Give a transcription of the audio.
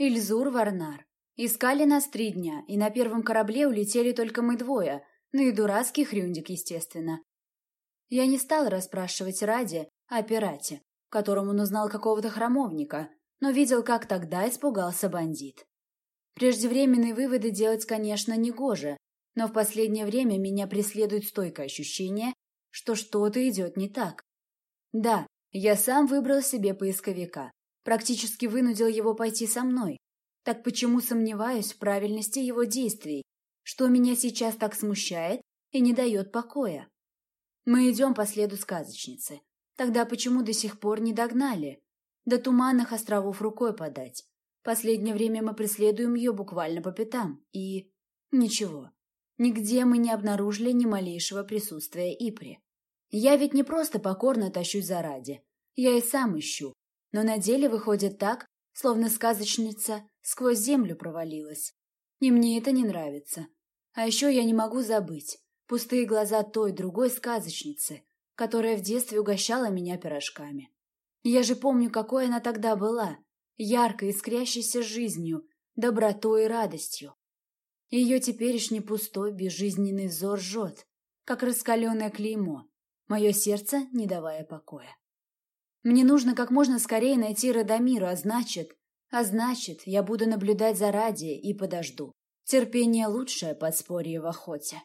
Ильзур Варнар. Искали нас три дня, и на первом корабле улетели только мы двое, ну и дурацкий Хрюндик, естественно. Я не стал расспрашивать ради о пирате, которому он узнал какого-то храмовника, но видел, как тогда испугался бандит. Преждевременные выводы делать, конечно, негоже, но в последнее время меня преследует стойкое ощущение, что что-то идет не так. Да, я сам выбрал себе поисковика, практически вынудил его пойти со мной. Так почему сомневаюсь в правильности его действий? Что меня сейчас так смущает и не дает покоя? Мы идем по следу сказочницы. Тогда почему до сих пор не догнали? До туманных островов рукой подать. Последнее время мы преследуем ее буквально по пятам. И... ничего. Нигде мы не обнаружили ни малейшего присутствия Ипри. Я ведь не просто покорно тащусь за ради. Я и сам ищу. Но на деле выходит так, словно сказочница сквозь землю провалилась. И мне это не нравится. А еще я не могу забыть пустые глаза той другой сказочницы, которая в детстве угощала меня пирожками. Я же помню, какой она тогда была, яркой, искрящейся жизнью, добротой и радостью. Ее теперешний пустой, безжизненный взор жжет, как раскаленное клеймо, мое сердце не давая покоя. Мне нужно как можно скорее найти Радомиру, а значит... А значит, я буду наблюдать за Ради и подожду. Терпение – лучшее подспорье в охоте.